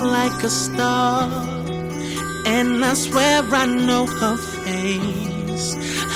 like a star. And I swear I know her face.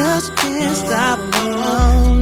just can't stop. Alone.